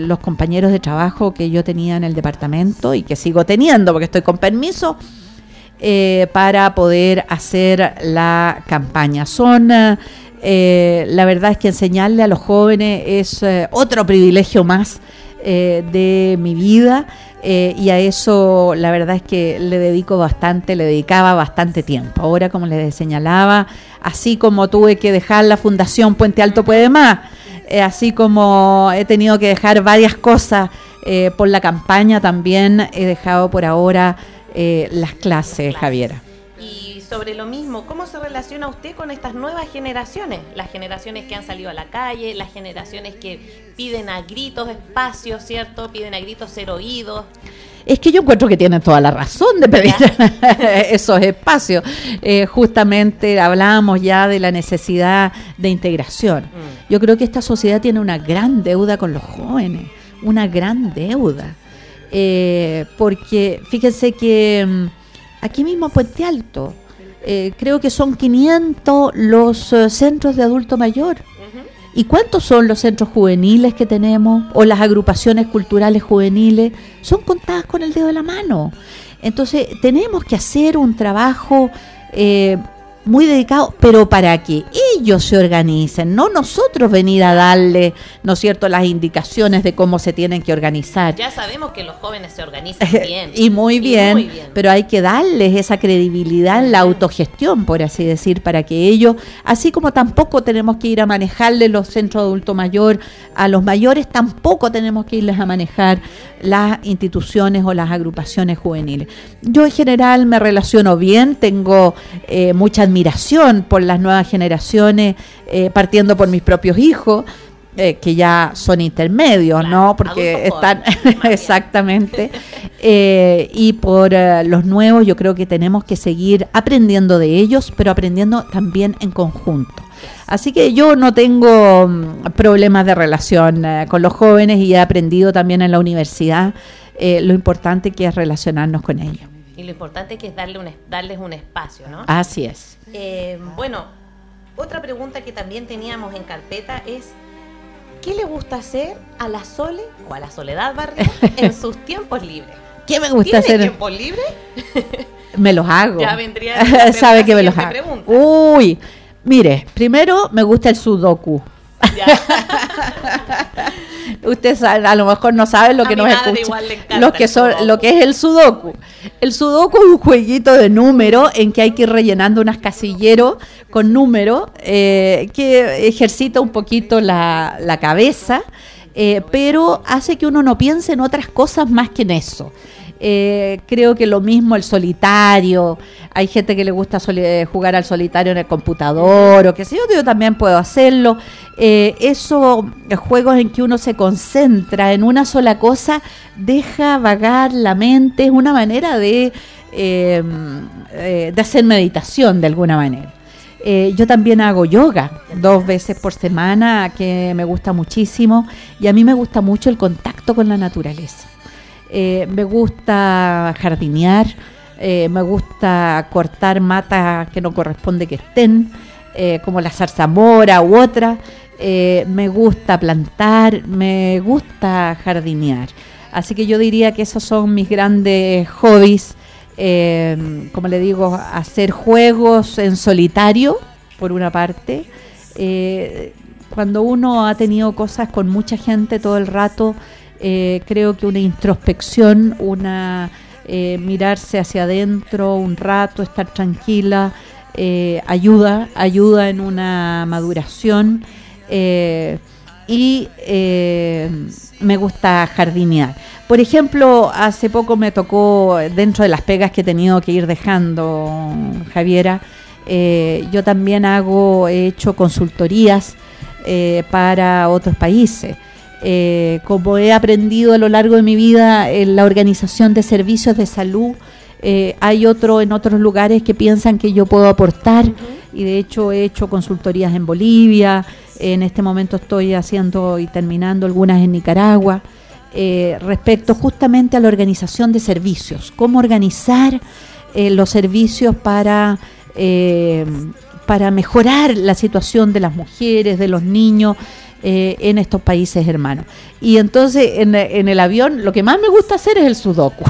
los compañeros de trabajo que yo tenía en el departamento y que sigo teniendo porque estoy con permiso para poder hacer la campaña. Son, eh, la verdad es que enseñarle a los jóvenes es eh, otro privilegio más eh, de mi vida y a eso la verdad es que le dedico bastante, le dedicaba bastante tiempo. Ahora, como les señalaba, así como tuve que dejar la Fundación Puente Alto Puede Más, eh, así como he tenido que dejar varias cosas por la campaña, también he dejado por ahora las clases, Javiera. Sobre lo mismo, ¿cómo se relaciona usted con estas nuevas generaciones? Las generaciones que han salido a la calle, las generaciones que piden a gritos espacios, ¿cierto? Piden a gritos ser oídos. Es que yo encuentro que tienen toda la razón de pedir esos espacios. Eh, justamente hablábamos ya de la necesidad de integración. Yo creo que esta sociedad tiene una gran deuda con los jóvenes, una gran deuda. Eh, porque fíjense que mm, aquí mismo en Puente Alto, eh, creo que son 500 los eh, centros de adulto mayor. ¿Y cuántos son los centros juveniles que tenemos o las agrupaciones culturales juveniles? Son contadas con el dedo de la mano. Entonces, tenemos que hacer un trabajo eh, muy dedicados, pero para que ellos se organicen, no nosotros venir a darle, ¿no es cierto?, las indicaciones de cómo se tienen que organizar. Ya sabemos que los jóvenes se organizan bien. y muy bien, pero hay que darles esa credibilidad en la autogestión, por así decir, para que ellos, así como tampoco tenemos que ir a manejarle los centros de adulto mayor, a los mayores tampoco tenemos que irles a manejar las instituciones o las agrupaciones juveniles. Yo en general me relaciono bien, tengo eh, mucha admiración por las nuevas generaciones, eh, partiendo por mis propios hijos. eh, que ya son intermedios, ¿no? Porque están exactamente. Eh, y por los nuevos, yo creo que tenemos que seguir aprendiendo de ellos, pero aprendiendo también en conjunto. Así que yo no tengo mm, problemas de relación con los jóvenes y he aprendido también en la universidad eh, lo importante que es relacionarnos con ellos. Y lo importante que es darle un, es- darles un espacio, ¿no? Así es. Eh, bueno, otra pregunta que también teníamos en carpeta es, ¿qué le gusta hacer a la Sole o a la Soledad Barrio en sus tiempos libres? ¿Qué me gusta ¿Tiene hacer? tiempo libre? Me los hago. Ya vendría la Sabe que me la los hago. siguiente Uy, mire, primero me gusta el sudoku. Ya. Usted sabe, a lo mejor no sabe lo A que nos escucha. Lo que el son, sudoku. lo que es el sudoku. El sudoku es un jueguito de número en que hay que ir rellenando unas casilleros con número eh, que ejercita un poquito la, la cabeza, eh, pero hace que uno no piense en otras cosas más que en eso. Eh, creo que lo mismo el solitario. Hay gente que le gusta eh, jugar al solitario en el computador o qué sé yo. También puedo hacerlo. Eh, esos juegos en que uno se concentra en una sola cosa deja vagar la mente. Es una manera de, de hacer meditación de alguna manera. Yo también hago yoga dos veces por semana, que me gusta muchísimo. Y a mí me gusta mucho el contacto con la naturaleza. Eh, me gusta jardinear, eh, me gusta cortar matas que no corresponde que estén, eh, como la zarzamora u otra. Me gusta plantar, me gusta jardinear. Así que yo diría que esos son mis grandes hobbies. eh, como le digo, hacer juegos en solitario, por una parte. Cuando uno ha tenido cosas con mucha gente todo el rato, eh, creo que una introspección, una eh, mirarse hacia adentro un rato, estar tranquila, eh, ayuda, ayuda en una maduración. y me gusta jardinear. Por ejemplo, hace poco me tocó, dentro de las pegas que he tenido que ir dejando, Javiera, yo también hago, he hecho consultorías para otros países. Eh, como he aprendido a lo largo de mi vida en la organización de servicios de salud, eh, hay otro en otros lugares que piensan que yo puedo aportar y de hecho he hecho consultorías en Bolivia, en este momento estoy haciendo y terminando algunas en Nicaragua, eh, respecto justamente a la organización de servicios, cómo organizar los servicios para, para mejorar la situación de las mujeres, de los niños eh, en estos países hermanos. Y entonces en, en el avión lo que más me gusta hacer es el sudoku.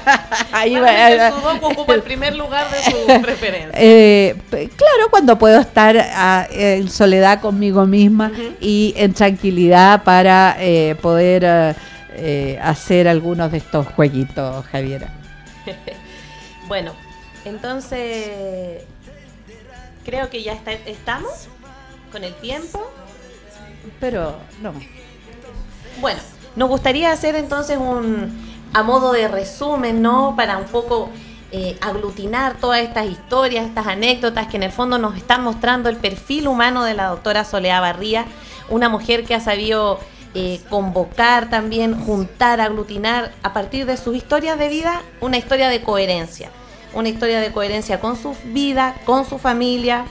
Ahí va- el sudoku ocupa el primer lugar de su preferencia. eh, claro, cuando puedo estar ah, en soledad conmigo misma y en tranquilidad para eh, poder eh, hacer algunos de estos jueguitos, Javiera. Bueno, entonces creo que ya está, estamos con el tiempo. Pero no. Bueno, nos gustaría hacer entonces un, a modo de resumen, ¿no? Para un poco eh, aglutinar todas estas historias, estas anécdotas que en el fondo nos están mostrando el perfil humano de la doctora Soledad Barría, una mujer que ha sabido eh, convocar también, juntar, aglutinar a partir de sus historias de vida, una historia de coherencia. Una historia de coherencia con su vida, con su familia,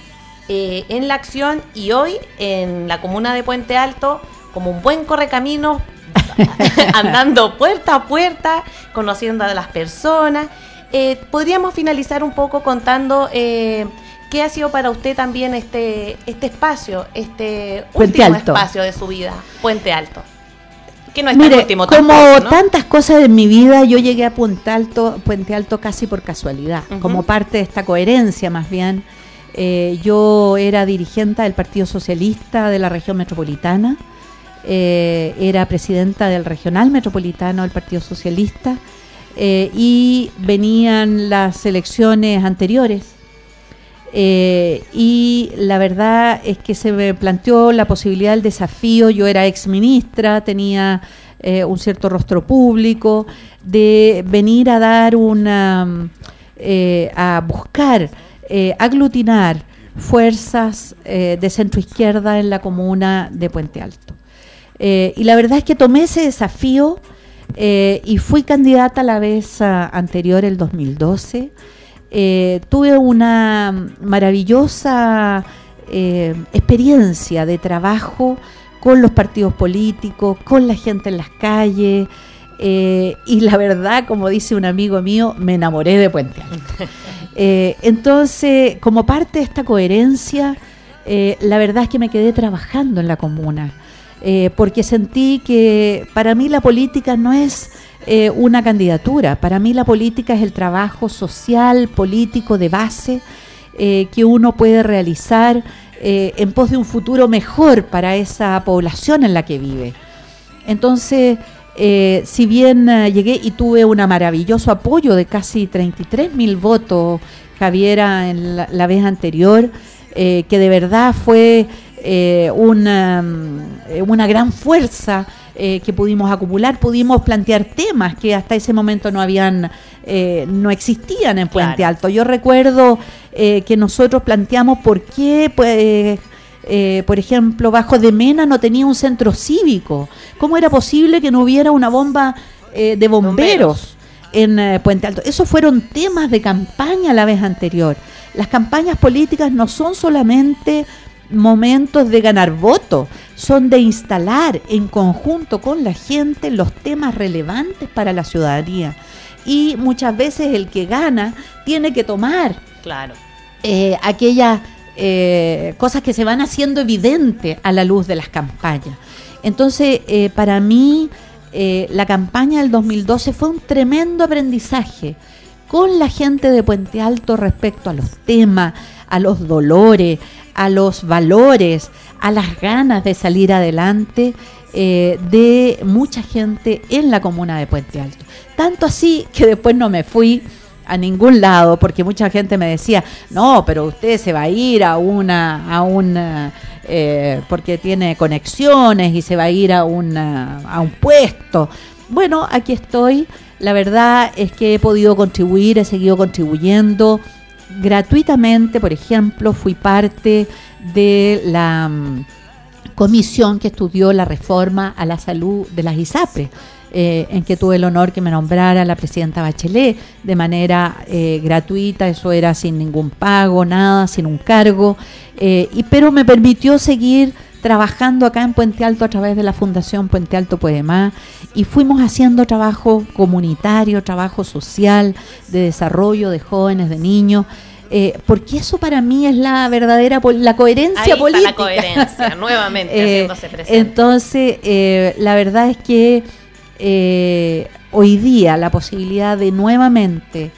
eh, en la acción y hoy en la comuna de Puente Alto como un buen correcaminos, andando puerta a puerta, conociendo a las personas. Eh, podríamos finalizar un poco contando eh, qué ha sido para usted también este, este espacio, este Puente último Alto. espacio de su vida, Puente Alto. Que no es tan último como tampoco, ¿no? tantas cosas en mi vida, yo llegué a Puente Alto, Puente Alto casi por casualidad, como parte de esta coherencia más bien. Eh, yo era dirigente del Partido Socialista de la región metropolitana, eh, era presidenta del regional metropolitano del Partido Socialista eh, y venían las elecciones anteriores. Y la verdad es que se me planteó la posibilidad del desafío, yo era ex ministra, tenía un cierto rostro público, de venir a dar una, a buscar, eh, aglutinar fuerzas eh, de centro izquierda en la comuna de Puente Alto. Eh, y la verdad es que tomé ese desafío y fui candidata a la vez ah, anterior, el 2012. Eh, tuve una maravillosa experiencia de trabajo con los partidos políticos, con la gente en las calles. Eh, y la verdad, como dice un amigo mío, me enamoré de Puente Alto. Eh, entonces, como parte de esta coherencia, eh, la verdad es que me quedé trabajando en la comuna, porque sentí que para mí la política no es una candidatura, para mí la política es el trabajo social, político de base que uno puede realizar en pos de un futuro mejor para esa población en la que vive. Entonces, eh, si bien eh, llegué y tuve un maravilloso apoyo de casi 33 mil votos, Javiera, en la, la vez anterior, eh, que de verdad fue eh, una, eh, una gran fuerza eh, que pudimos acumular, pudimos plantear temas que hasta ese momento no habían, eh, no existían en Puente Claro. Alto. Yo recuerdo eh, que nosotros planteamos por qué, pues, eh, por ejemplo, Bajo de Mena no tenía un centro cívico. ¿Cómo era posible que no hubiera una bomba eh, de bomberos, en eh, Puente Alto? Esos fueron temas de campaña la vez anterior. Las campañas políticas no son solamente momentos de ganar votos, son de instalar en conjunto con la gente los temas relevantes para la ciudadanía. Y muchas veces el que gana tiene que tomar Claro. aquellas eh, cosas que se van haciendo evidentes a la luz de las campañas. Entonces, eh, para mí, eh, la campaña del 2012 fue un tremendo aprendizaje con la gente de Puente Alto respecto a los temas, a los dolores, a los valores, a las ganas de salir adelante de mucha gente en la comuna de Puente Alto. Tanto así que después no me fui a ningún lado porque mucha gente me decía no pero usted se va a ir a una a una eh, porque tiene conexiones y se va a ir a una a un puesto bueno aquí estoy. La verdad es que he podido contribuir he seguido contribuyendo gratuitamente. Por ejemplo fui parte de la mm, comisión que estudió la reforma a la salud de las ISAPRE, eh, en que tuve el honor que me nombrara la presidenta Bachelet de manera eh, gratuita, eso era sin ningún pago, nada, sin un cargo, eh, y, pero me permitió seguir trabajando acá en Puente Alto a través de la Fundación Puente Alto Puede Más y fuimos haciendo trabajo comunitario, trabajo social, de desarrollo de jóvenes, de niños, eh, porque eso para mí es la verdadera la coherencia Ahí está política. la coherencia, nuevamente Eh, haciéndose presente. entonces, eh, la verdad es que eh, hoy día la posibilidad de nuevamente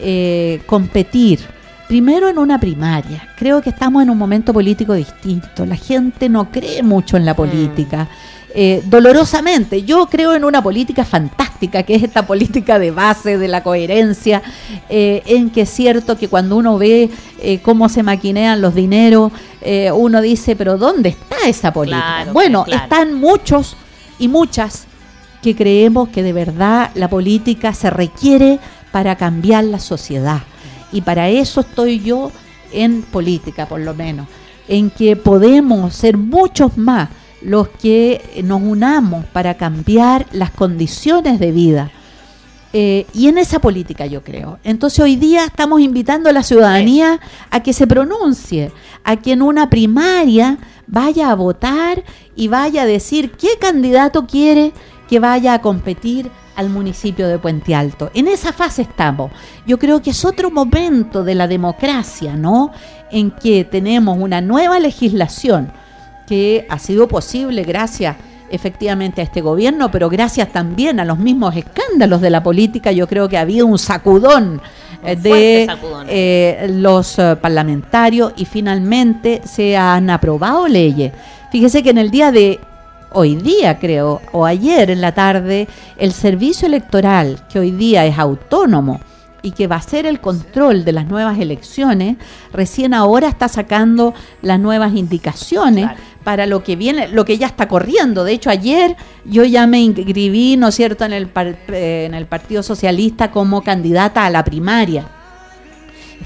eh, competir, primero en una primaria, creo que estamos en un momento político distinto, la gente no cree mucho en la política. eh, dolorosamente, yo creo en una política fantástica, que es esta política de base, de la coherencia, eh, en que es cierto que cuando uno ve eh, cómo se maquinean los dineros, uno dice, pero ¿dónde está esa política? Claro, bueno, claro. están muchos y muchas que creemos que de verdad la política se requiere para cambiar la sociedad. Y para eso estoy yo en política, por lo menos, en que podemos ser muchos más los que nos unamos para cambiar las condiciones de vida. Eh, y en esa política yo creo. Entonces hoy día estamos invitando a la ciudadanía a que se pronuncie, a que en una primaria vaya a votar y vaya a decir qué candidato quiere que vaya a competir al municipio de Puente Alto. En esa fase estamos. Yo creo que es otro momento de la democracia, ¿no? En que tenemos una nueva legislación que ha sido posible gracias efectivamente a este gobierno, pero gracias también a los mismos escándalos de la política, yo creo que ha habido un sacudón eh, Un de sacudón. eh, los eh, parlamentarios y finalmente se han aprobado leyes. Fíjese que en el día de hoy día, creo, o ayer en la tarde, el servicio electoral, que hoy día es autónomo y que va a ser el control de las nuevas elecciones, recién ahora está sacando las nuevas indicaciones Claro. para lo que viene, lo que ya está corriendo. De hecho, ayer yo ya me inscribí, ¿no es cierto?, en el, par- eh, en el Partido Socialista como candidata a la primaria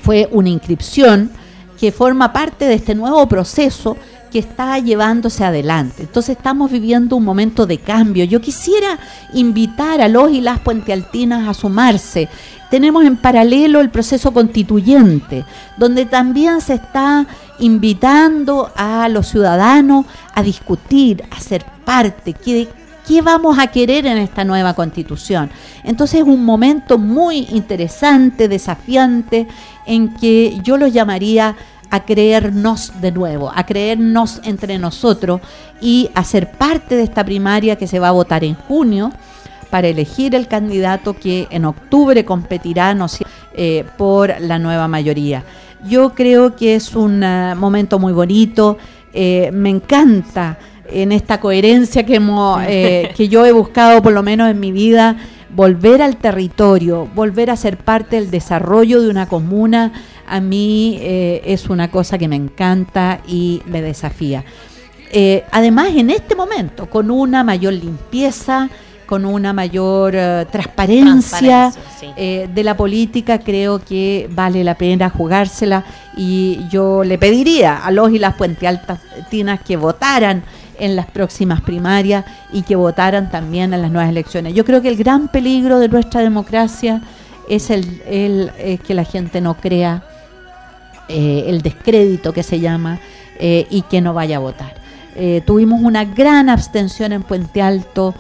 fue una inscripción que forma parte de este nuevo proceso que está llevándose adelante. Entonces estamos viviendo un momento de cambio. Yo quisiera invitar a los y las puentealtinas a sumarse. Tenemos en paralelo el proceso constituyente, donde también se está invitando a los ciudadanos a discutir, a ser parte, que ¿Qué vamos a querer en esta nueva constitución? Entonces es un momento muy interesante, desafiante, en que yo lo llamaría a creernos de nuevo, a creernos entre nosotros y a ser parte de esta primaria que se va a votar en junio para elegir el candidato que en octubre competirá. Eh, por la nueva mayoría. Yo creo que es un eh, momento muy bonito, eh, me encanta en esta coherencia que, hemos, eh, que yo he buscado por lo menos en mi vida, volver al territorio, volver a ser parte del desarrollo de una comuna, a mí eh, es una cosa que me encanta y me desafía. Eh, además, en este momento, con una mayor limpieza, con una mayor eh, transparencia, Transparencia, sí. eh, de la política, creo que vale la pena jugársela y yo le pediría a los y las Puente Altas Tinas que votaran en las próximas primarias y que votaran también en las nuevas elecciones. Yo creo que el gran peligro de nuestra democracia es el, el, eh, que la gente no crea eh, el descrédito que se llama eh, y que no vaya a votar. Eh, tuvimos una gran abstención en Puente Alto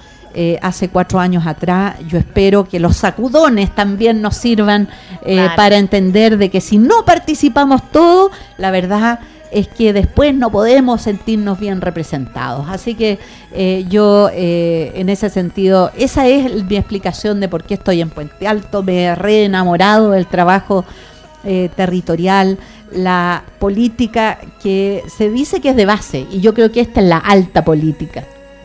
hace cuatro años atrás. Yo espero que los sacudones también nos sirvan eh, Claro. para entender de que si no participamos todos, la verdad es que después no podemos sentirnos bien representados. Así que eh, yo eh, en ese sentido, esa es mi explicación de por qué estoy en Puente Alto. Me he re enamorado del trabajo eh, territorial, la política que se dice que es de base y yo creo que esta es la alta política.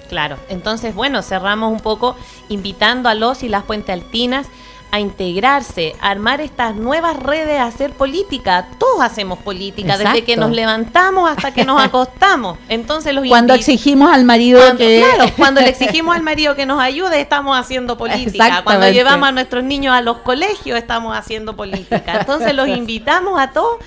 Claro, entonces bueno, cerramos un poco invitando a los y las puente altinas a integrarse, a armar estas nuevas redes, a hacer política. Todos hacemos política, desde que nos levantamos hasta que nos acostamos. Entonces los Cuando exigimos al marido Cuando, que... Claro, cuando le exigimos al marido que nos ayude, estamos haciendo política. Cuando llevamos a nuestros niños a los colegios, estamos haciendo política. Entonces los invitamos a todos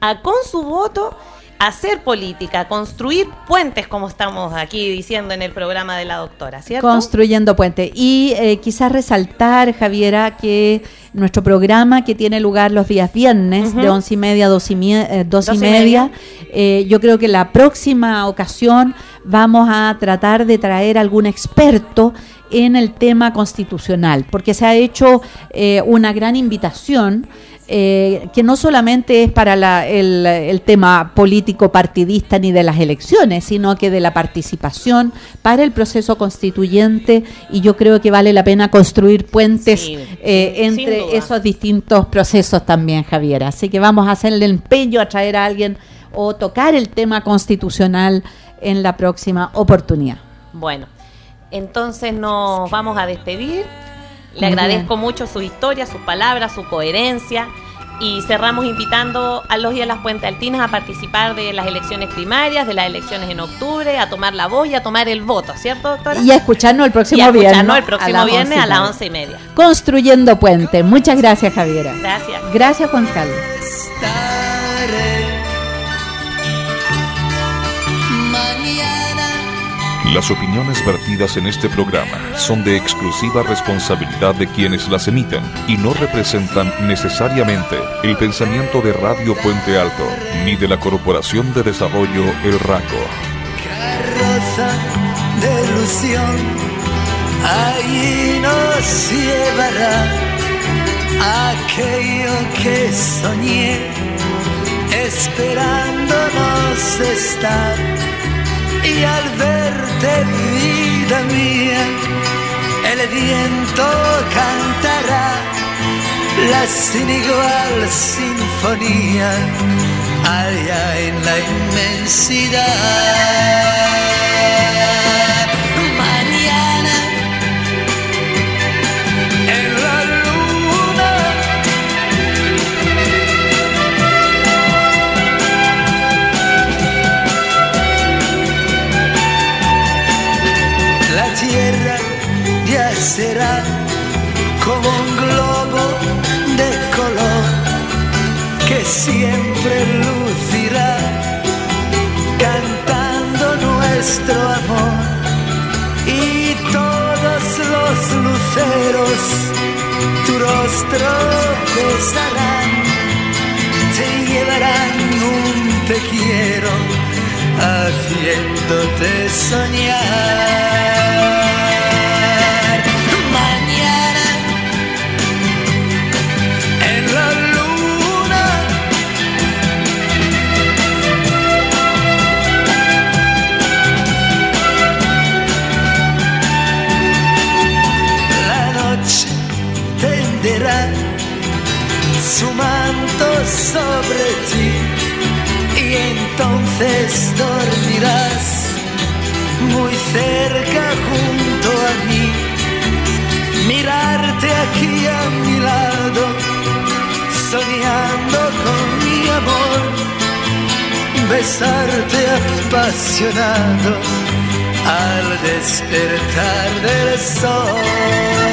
a con su voto hacer política, construir puentes, como estamos aquí diciendo en el programa de la doctora, ¿cierto? Construyendo puente. Y eh, quizás resaltar, Javiera, que nuestro programa que tiene lugar los días viernes, de once y media a dos y, eh, dos y Dos y media, eh, yo creo que la próxima ocasión vamos a tratar de traer algún experto en el tema constitucional, porque se ha hecho una gran invitación. Eh, que no solamente es para la- el, el tema político partidista ni de las elecciones, sino que de la participación para el proceso constituyente y yo creo que vale la pena construir puentes Sí, eh, entre esos distintos procesos también, Javier. Así que vamos a hacerle empeño a traer a alguien o tocar el tema constitucional en la próxima oportunidad. Bueno, entonces nos vamos a despedir. Le Muy agradezco mucho su historia, sus palabras, su coherencia. Y cerramos invitando a los y a las Puente Altinas a participar de las elecciones primarias, de las elecciones en octubre, a tomar la voz y a tomar el voto, ¿cierto, doctora? Y a escucharnos el Y próximo a viernes. escucharnos el a próximo viernes a las y once y media. Construyendo puente. Muchas gracias, Javiera. Gracias. Gracias, Juan Carlos. Las opiniones vertidas en este programa son de exclusiva responsabilidad de quienes las emiten y no representan necesariamente el pensamiento de Radio Puente Alto ni de la Corporación de Desarrollo El Raco. carroza de ilusión, allí nos llevará aquello que soñé, esperándonos estar. Y al verte, vida mía, el viento cantará la sin igual sinfonía allá en la inmensidad. Será como un globo de color que siempre lucirá cantando nuestro amor. Y todos los luceros tu rostro besarán te llevarán un te quiero haciéndote soñar al despertar del sol